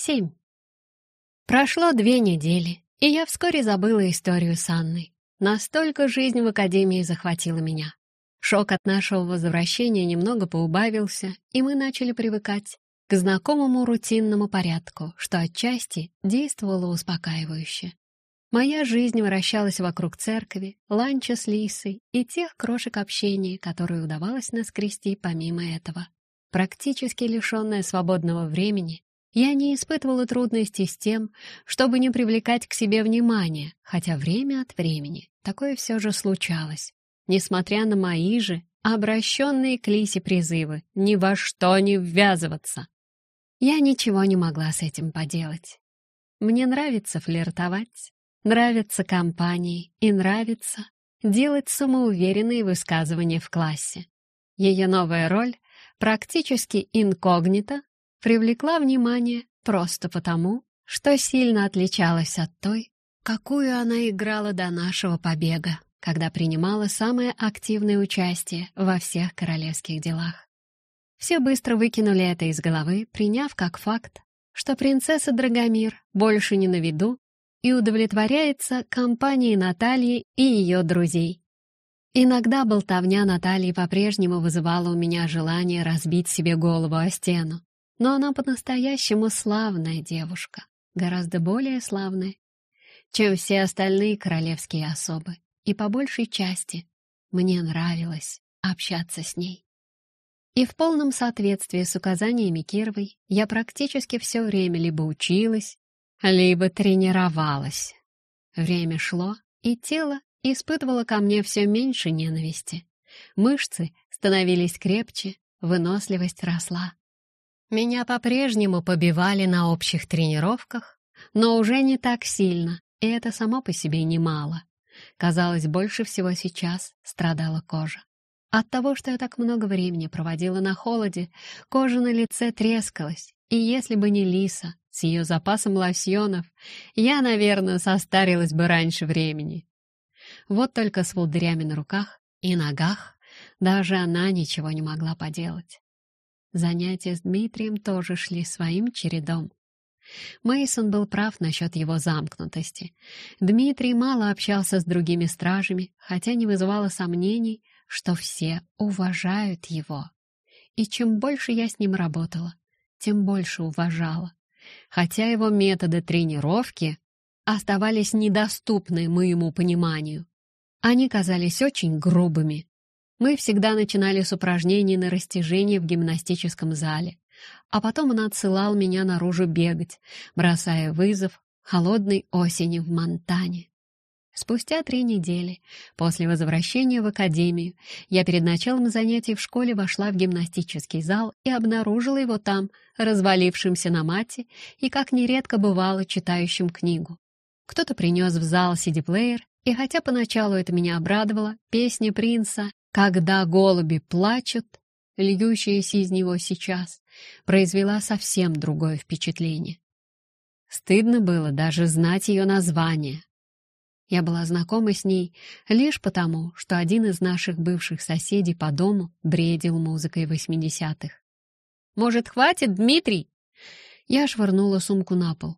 Семь. Прошло две недели, и я вскоре забыла историю с Анной. Настолько жизнь в академии захватила меня. Шок от нашего возвращения немного поубавился, и мы начали привыкать к знакомому рутинному порядку, что отчасти действовало успокаивающе. Моя жизнь вращалась вокруг церкви, ланча с Лисой и тех крошек общения, которые удавалось наскрести помимо этого. Практически лишенная свободного времени, я не испытывала трудностей с тем, чтобы не привлекать к себе внимание, хотя время от времени такое все же случалось. Несмотря на мои же, обращенные к Лисе призывы «ни во что не ввязываться». Я ничего не могла с этим поделать. Мне нравится флиртовать, нравятся компании и нравится делать самоуверенные высказывания в классе. Ее новая роль, практически инкогнито, привлекла внимание просто потому, что сильно отличалась от той, какую она играла до нашего побега, когда принимала самое активное участие во всех королевских делах. Все быстро выкинули это из головы, приняв как факт, что принцесса Драгомир больше не на виду и удовлетворяется компанией Натальи и ее друзей. Иногда болтовня Натальи по-прежнему вызывала у меня желание разбить себе голову о стену, но она по-настоящему славная девушка, гораздо более славная, чем все остальные королевские особы. И по большей части мне нравилось общаться с ней. И в полном соответствии с указаниями Кировой я практически все время либо училась, либо тренировалась. Время шло, и тело испытывало ко мне все меньше ненависти. Мышцы становились крепче, выносливость росла. Меня по-прежнему побивали на общих тренировках, но уже не так сильно, и это само по себе немало. Казалось, больше всего сейчас страдала кожа. От того, что я так много времени проводила на холоде, кожа на лице трескалась, и если бы не Лиса с ее запасом лосьонов, я, наверное, состарилась бы раньше времени. Вот только с волдырями на руках и ногах даже она ничего не могла поделать. Занятия с Дмитрием тоже шли своим чередом. Мейсон был прав насчет его замкнутости. Дмитрий мало общался с другими стражами, хотя не вызывало сомнений, что все уважают его. И чем больше я с ним работала, тем больше уважала. Хотя его методы тренировки оставались недоступны моему пониманию. Они казались очень грубыми, мы всегда начинали с упражнений на растяжение в гимнастическом зале, а потом он отсылал меня наружу бегать, бросая вызов холодной осени в Монтане. Спустя три недели после возвращения в академию я перед началом занятий в школе вошла в гимнастический зал и обнаружила его там, развалившимся на мате и, как нередко бывало, читающим книгу. Кто-то принес в зал CD-плеер, и хотя поначалу это меня обрадовало, песня принца когда голуби плачут, льющаяся из него сейчас, произвела совсем другое впечатление. Стыдно было даже знать ее название. Я была знакома с ней лишь потому, что один из наших бывших соседей по дому бредил музыкой восьмидесятых. «Может, хватит, Дмитрий?» Я швырнула сумку на пол.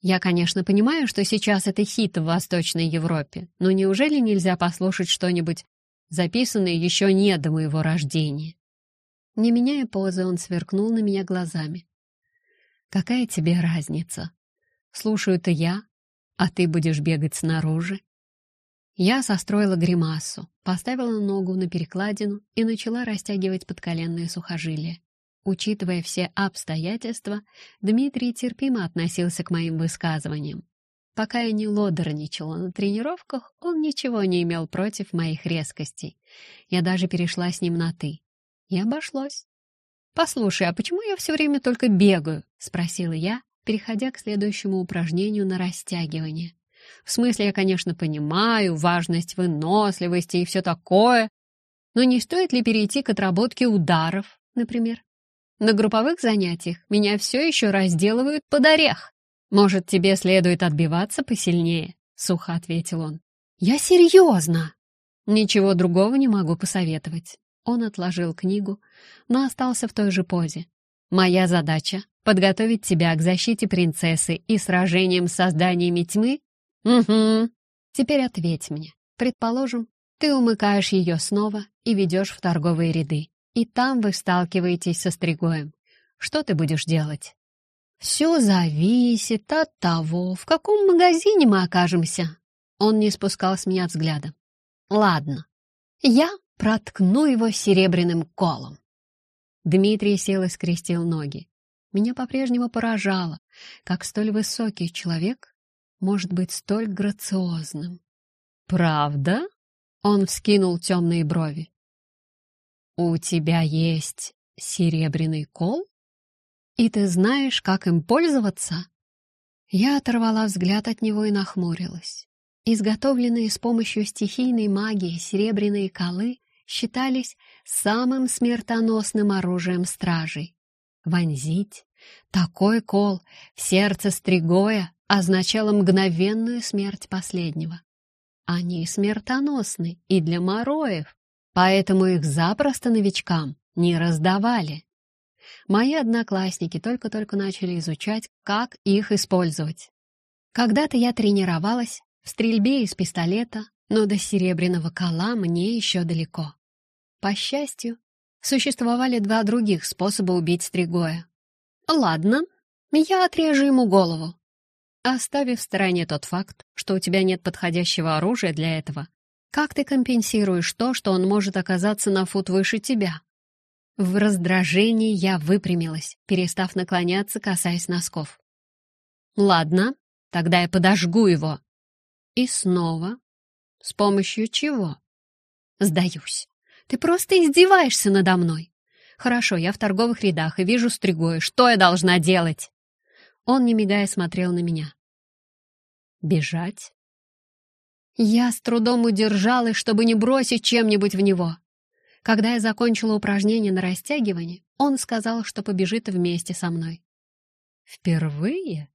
Я, конечно, понимаю, что сейчас это хит в Восточной Европе, но неужели нельзя послушать что-нибудь записанные еще не до моего рождения. Не меняя позы, он сверкнул на меня глазами. «Какая тебе разница? Слушаю-то я, а ты будешь бегать снаружи». Я состроила гримасу, поставила ногу на перекладину и начала растягивать подколенные сухожилия. Учитывая все обстоятельства, Дмитрий терпимо относился к моим высказываниям. Пока я не лодорничала на тренировках, он ничего не имел против моих резкостей. Я даже перешла с ним на «ты». И обошлось. «Послушай, а почему я все время только бегаю?» — спросила я, переходя к следующему упражнению на растягивание. «В смысле, я, конечно, понимаю важность выносливости и все такое, но не стоит ли перейти к отработке ударов, например? На групповых занятиях меня все еще разделывают под орех. «Может, тебе следует отбиваться посильнее?» — сухо ответил он. «Я серьезно!» «Ничего другого не могу посоветовать». Он отложил книгу, но остался в той же позе. «Моя задача — Подготовить тебя к защите принцессы и сражениям с созданиями тьмы? Угу. Теперь ответь мне. Предположим, ты умыкаешь ее снова и ведешь в торговые ряды. И там вы сталкиваетесь со Стригоем. Что ты будешь делать? Все зависит от того, в каком магазине мы окажемся. Он не спускал с меня взгляда. Ладно, я проткну его серебряным колом. Дмитрий сел и скрестил ноги. Меня по-прежнему поражало, как столь высокий человек может быть столь грациозным. «Правда?» — он вскинул темные брови. «У тебя есть серебряный кол? И ты знаешь, как им пользоваться?» Я оторвала взгляд от него и нахмурилась. Изготовленные с помощью стихийной магии серебряные колы считались самым смертоносным оружием стражей. Вонзить такой кол в сердце Стригоя означало мгновенную смерть последнего. Они смертоносны и для мороев, поэтому их запросто новичкам не раздавали. Мои одноклассники только-только начали изучать, как их использовать. Когда-то я тренировалась в стрельбе из пистолета, но до серебряного кола мне еще далеко. По счастью, существовали два других способа убить Стригоя. Ладно, я отрежу ему голову. Оставив в стороне тот факт, что у тебя нет подходящего оружия для этого, как ты компенсируешь то, что он может оказаться на фут выше тебя? В раздражении я выпрямилась, перестав наклоняться, касаясь носков. Ладно, тогда я подожгу его. И снова. С помощью чего? Сдаюсь. Ты просто издеваешься надо мной. Хорошо, я в торговых рядах и вижу стригоя. Что я должна делать? Он, не мигая, смотрел на меня. Бежать? Я с трудом удержалась, чтобы не бросить чем-нибудь в него. Когда я закончила упражнение на растягивание, он сказал, что побежит вместе со мной. Впервые?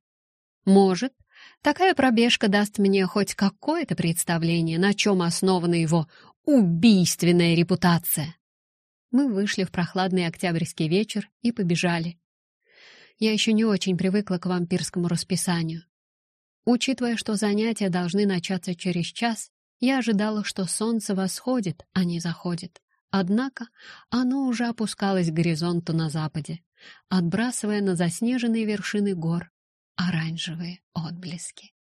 Может, такая пробежка даст мне хоть какое-то представление, на чем основана его Убийственная репутация. Мы вышли в прохладный октябрьский вечер и побежали. Я еще не очень привыкла к вампирскому расписанию. Учитывая, что занятия должны начаться через час, я ожидала, что солнце восходит, а не заходит. Однако оно уже опускалось к горизонту на западе, отбрасывая на заснеженные вершины гор оранжевые отблески.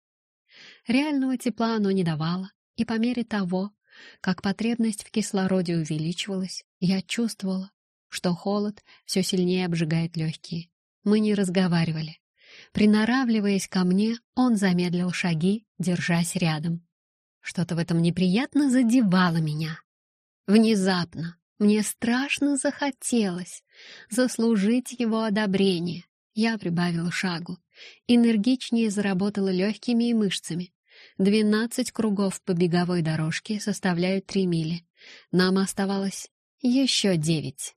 Реального тепла оно не давало, и по мере того, как потребность в кислороде увеличивалась, я чувствовала, что холод все сильнее обжигает легкие. Мы не разговаривали. Приноравливаясь ко мне, он замедлил шаги, держась рядом. Что-то в этом неприятно задевало меня. Внезапно мне страшно захотелось заслужить его одобрение. Я прибавила шагу, энергичнее заработала легкими и мышцами, Двенадцать кругов по беговой дорожке составляют три мили. Нам оставалось еще девять.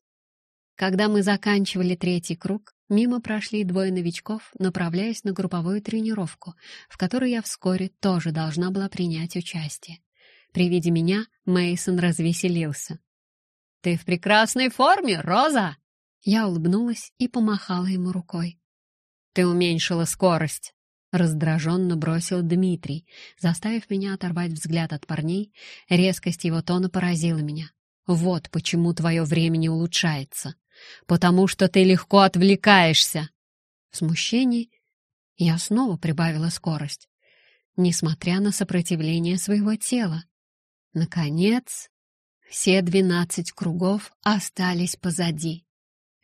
Когда мы заканчивали третий круг, мимо прошли двое новичков, направляясь на групповую тренировку, в которой я вскоре тоже должна была принять участие. При виде меня Мейсон развеселился. «Ты в прекрасной форме, Роза!» Я улыбнулась и помахала ему рукой. «Ты уменьшила скорость!» Раздраженно бросил Дмитрий, заставив меня оторвать взгляд от парней. Резкость его тона поразила меня. «Вот почему твое время не улучшается. Потому что ты легко отвлекаешься!» В смущении я снова прибавила скорость, несмотря на сопротивление своего тела. Наконец, все двенадцать кругов остались позади.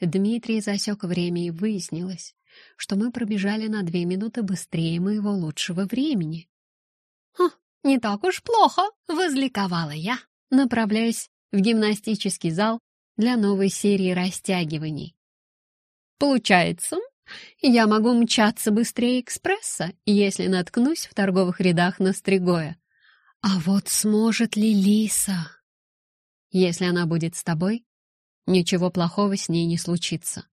Дмитрий засек время и выяснилось, что мы пробежали на две минуты быстрее моего лучшего времени. «Хм, не так уж плохо!» — возликовала я, направляясь в гимнастический зал для новой серии растягиваний. «Получается, я могу мчаться быстрее экспресса, если наткнусь в торговых рядах на Стригоя. А вот сможет ли Лиса? Если она будет с тобой, ничего плохого с ней не случится.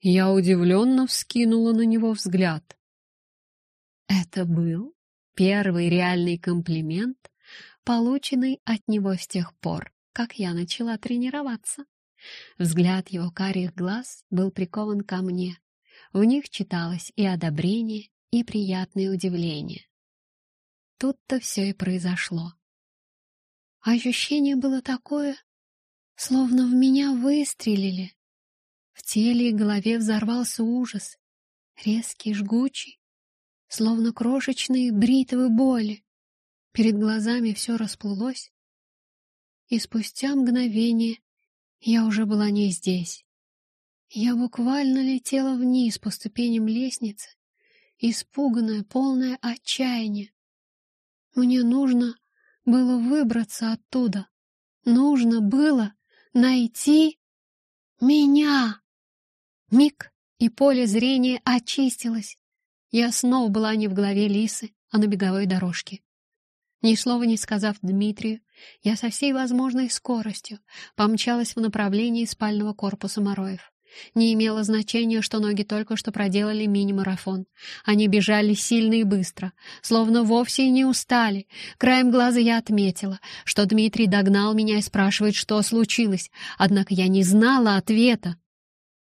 Я удивленно вскинула на него взгляд. Это был первый реальный комплимент, полученный от него с тех пор, как я начала тренироваться. Взгляд его карих глаз был прикован ко мне. В них читалось и одобрение, и приятное удивление. Тут-то все и произошло. Ощущение было такое, словно в меня выстрелили. В теле и голове взорвался ужас, резкий, жгучий, словно крошечные бритвы боли. Перед глазами все расплылось, и спустя мгновение я уже была не здесь. Я буквально летела вниз по ступеням лестницы, испуганная, полная отчаяния. Мне нужно было выбраться оттуда. Нужно было найти меня. Миг, и поле зрения очистилось. Я снова была не в голове Лисы, а на беговой дорожке. Ни слова не сказав Дмитрию, я со всей возможной скоростью помчалась в направлении спального корпуса Мороев. Не имело значения, что ноги только что проделали мини-марафон. Они бежали сильно и быстро, словно вовсе и не устали. Краем глаза я отметила, что Дмитрий догнал меня и спрашивает, что случилось, однако я не знала ответа.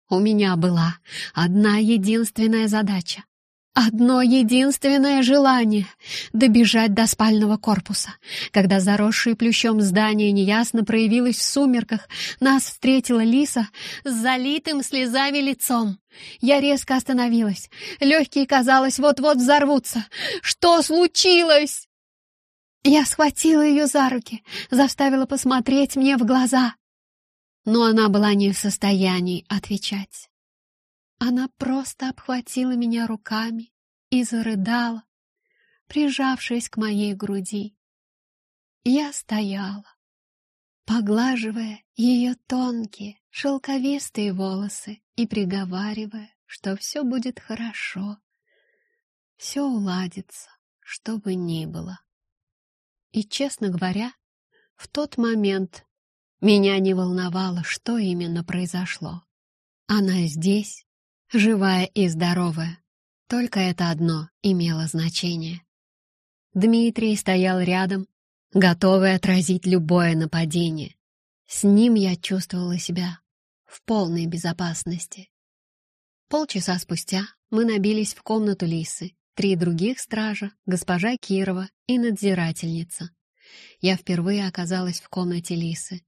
У меня была одна единственная задача Одно единственное желание — добежать до спального корпуса. Когда заросшее плющом здание неясно проявилось в сумерках, нас встретила Лиса с залитым слезами лицом. Я резко остановилась. Легкие, казалось, вот-вот взорвутся. «Что случилось?» Я схватила ее за руки, заставила посмотреть мне в глаза. Но она была не в состоянии отвечать. Она просто обхватила меня руками и зарыдала, прижавшись к моей груди. Я стояла, поглаживая ее тонкие, шелковистые волосы и приговаривая, что все будет хорошо, все уладится, что бы ни было. И, честно говоря, в тот момент меня не волновало, что именно произошло. Она здесь, живая и здоровая. Только это одно имело значение. Дмитрий стоял рядом, готовый отразить любое нападение. С ним я чувствовала себя в полной безопасности. Полчаса спустя мы набились в комнату Лисы, три других стража, госпожа Кирова и надзирательница. Я впервые оказалась в комнате Лисы.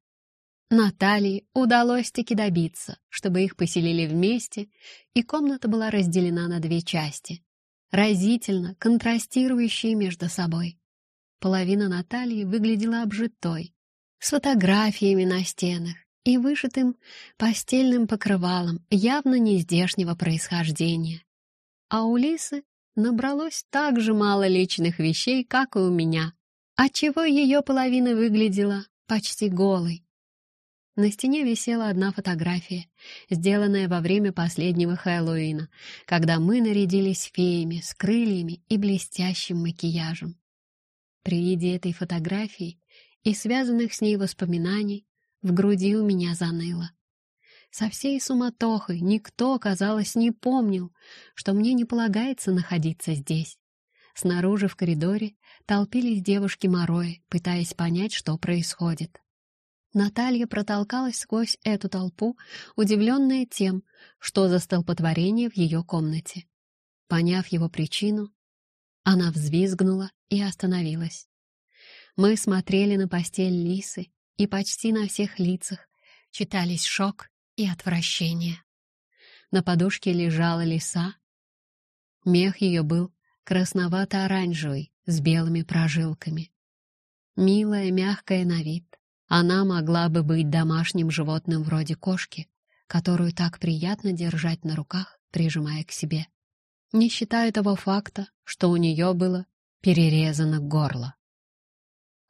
Наталье удалось-таки добиться, чтобы их поселили вместе, и комната была разделена на две части, разительно контрастирующие между собой. Половина Натальи выглядела обжитой, с фотографиями на стенах и вышитым постельным покрывалом явно не здешнего происхождения. А у Лисы набралось так же мало личных вещей, как и у меня, отчего ее половина выглядела почти голой. На стене висела одна фотография, сделанная во время последнего Хэллоуина, когда мы нарядились феями с крыльями и блестящим макияжем. При виде этой фотографии и связанных с ней воспоминаний в груди у меня заныло. Со всей суматохой никто, казалось, не помнил, что мне не полагается находиться здесь. Снаружи в коридоре толпились девушки Морои, пытаясь понять, что происходит. Наталья протолкалась сквозь эту толпу, удивленная тем, что за столпотворение в ее комнате. Поняв его причину, она взвизгнула и остановилась. Мы смотрели на постель Лисы, и почти на всех лицах читались шок и отвращение. На подушке лежала лиса. Мех ее был красновато-оранжевый, с белыми прожилками. Милая, мягкая на вид, она могла бы быть домашним животным вроде кошки, которую так приятно держать на руках, прижимая к себе. Не считая того факта, что у нее было перерезано горло.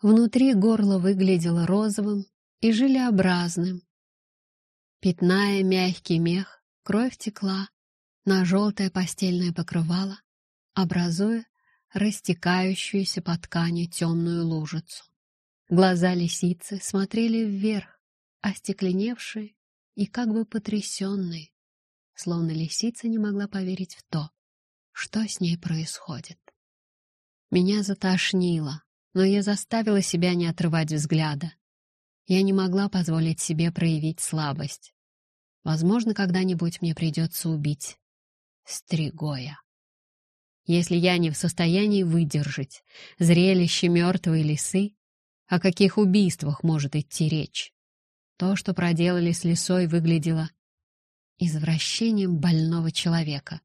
Внутри горло выглядело розовым и желеобразным. Пятная мягкий мех, кровь текла на желтое постельное покрывало, образуя растекающуюся по ткани темную лужицу. Глаза лисицы смотрели вверх, остекленевшие и как бы потрясенные, словно лисица не могла поверить в то, что с ней происходит. Меня затошнило, но я заставила себя не отрывать взгляда. Я не могла позволить себе проявить слабость. Возможно, когда-нибудь мне придется убить Стригоя. Если я не в состоянии выдержать зрелище мертвой лисы, о каких убийствах может идти речь? То, что проделали с лисой, выглядело извращением больного человека.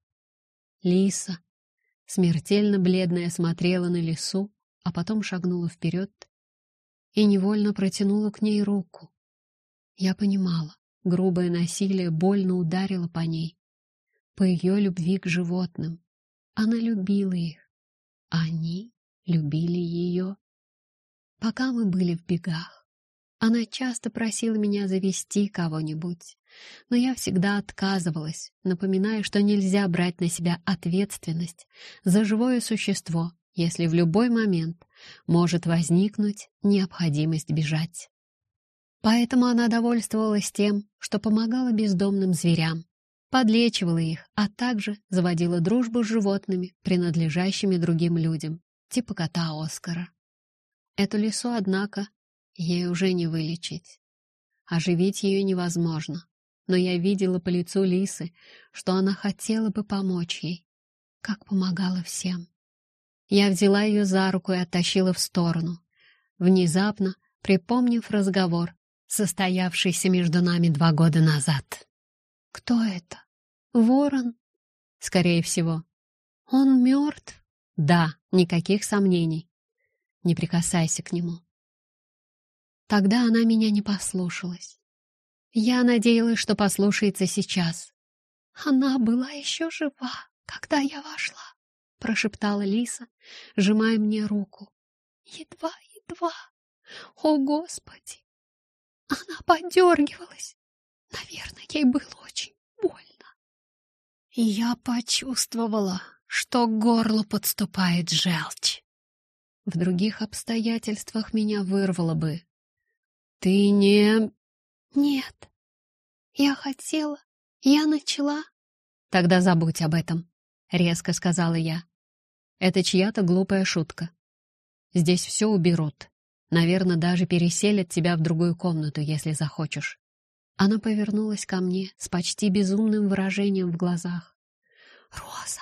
Лиса, смертельно бледная, смотрела на лису, а потом шагнула вперед и невольно протянула к ней руку. Я понимала, грубое насилие больно ударило по ней, по ее любви к животным. Она любила их, они любили ее. Пока мы были в бегах, она часто просила меня завести кого-нибудь, но я всегда отказывалась, напоминая, что нельзя брать на себя ответственность за живое существо, если в любой момент может возникнуть необходимость бежать. Поэтому она довольствовалась тем, что помогала бездомным зверям, подлечивала их, а также заводила дружбу с животными, принадлежащими другим людям, типа кота Оскара. Эту лису, однако, ей уже не вылечить. Оживить ее невозможно, но я видела по лицу лисы, что она хотела бы помочь ей, как помогала всем. Я взяла ее за руку и оттащила в сторону, внезапно припомнив разговор, состоявшийся между нами два года назад. «Кто это? Ворон?» «Скорее всего». «Он мертв?» «Да, никаких сомнений. Не прикасайся к нему». Тогда она меня не послушалась. Я надеялась, что послушается сейчас. Она была еще жива, когда я вошла. — прошептала Лиса, сжимая мне руку. «Едва, едва! О, Господи!» Она подергивалась. Наверное, ей было очень больно. Я почувствовала, что к горлу подступает желчь. В других обстоятельствах меня вырвало бы. «Ты не...» «Нет. Я хотела. Я начала...» «Тогда забудь об этом», — резко сказала я. Это чья-то глупая шутка. Здесь все уберут. Наверное, даже переселят тебя в другую комнату, если захочешь. Она повернулась ко мне с почти безумным выражением в глазах. «Роза,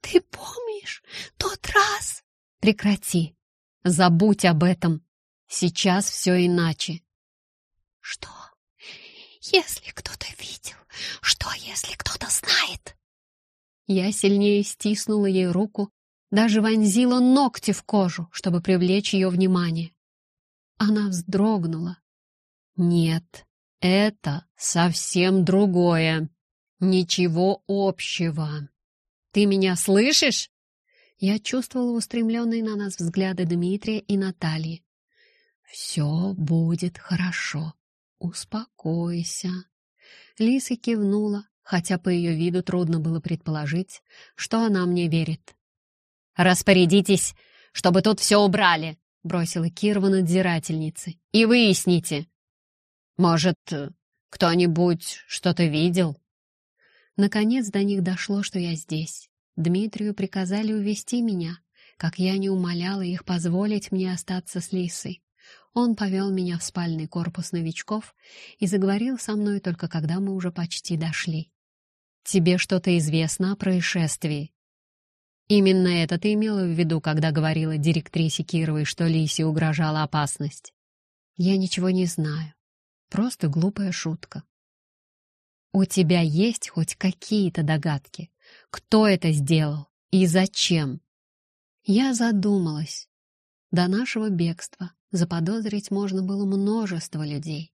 ты помнишь тот раз?» «Прекрати! Забудь об этом! Сейчас все иначе!» «Что, если кто-то видел? Что, если кто-то знает?» Я сильнее стиснула ей руку, даже вонзила ногти в кожу, чтобы привлечь ее внимание. Она вздрогнула. «Нет, это совсем другое. Ничего общего. Ты меня слышишь?» Я чувствовала устремленные на нас взгляды Дмитрия и Натальи. «Все будет хорошо. Успокойся». Лиса кивнула, хотя по ее виду трудно было предположить, что она мне верит. «Распорядитесь, чтобы тут все убрали», — бросила Кирова надзирательнице. «И выясните. Может, кто-нибудь что-то видел?» Наконец до них дошло, что я здесь. Дмитрию приказали увести меня, как я не умоляла их позволить мне остаться с Лисой. Он повел меня в спальный корпус новичков и заговорил со мной только когда мы уже почти дошли. «Тебе что-то известно о происшествии?» Именно это ты имела в виду, когда говорила директрисе Кировой, что Лисе угрожала опасность? Я ничего не знаю. Просто глупая шутка. У тебя есть хоть какие-то догадки? Кто это сделал и зачем? Я задумалась. До нашего бегства заподозрить можно было множество людей.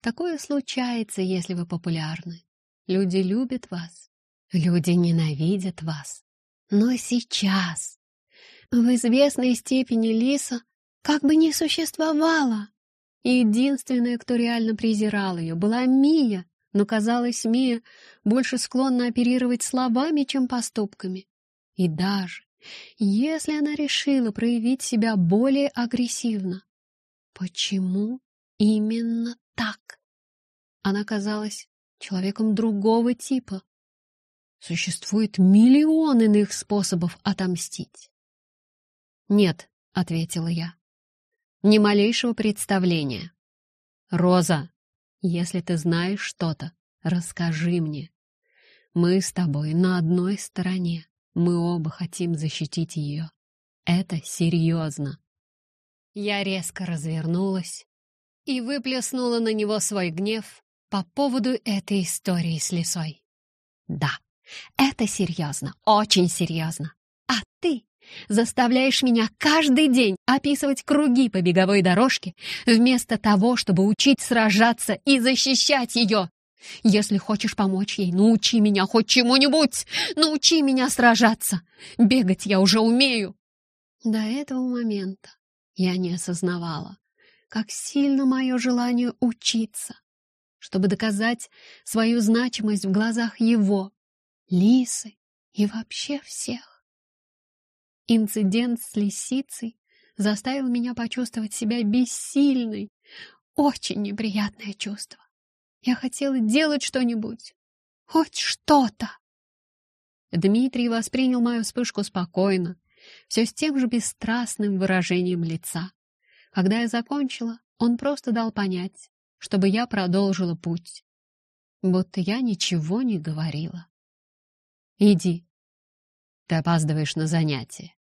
Такое случается, если вы популярны. Люди любят вас, люди ненавидят вас. Но сейчас в известной степени Лиса как бы не существовала. Единственная, кто реально презирал ее, была Мия, но, казалось, Мия больше склонна оперировать словами, чем поступками. И даже если она решила проявить себя более агрессивно, почему именно так? Она казалась человеком другого типа, Существует миллион иных способов отомстить. «Нет», — ответила я, — «ни малейшего представления. «Роза, если ты знаешь что-то, расскажи мне. Мы с тобой на одной стороне. Мы оба хотим защитить ее. Это серьезно». Я резко развернулась и выплеснула на него свой гнев по поводу этой истории с лисой. «Да, это серьезно, очень серьезно. А ты заставляешь меня каждый день описывать круги по беговой дорожке, вместо того, чтобы учить сражаться и защищать ее. Если хочешь помочь ей, научи меня хоть чему-нибудь, научи меня сражаться. Бегать я уже умею. До этого момента я не осознавала, как сильно мое желание учиться, чтобы доказать свою значимость в глазах его, Лисы и вообще всех. Инцидент с лисицей заставил меня почувствовать себя бессильной. Очень неприятное чувство. Я хотела делать что-нибудь. Хоть что-то. Дмитрий воспринял мою вспышку спокойно, все с тем же бесстрастным выражением лица. Когда я закончила, он просто дал понять, чтобы я продолжила путь. Будто я ничего не говорила. «Иди, ты опаздываешь на занятие.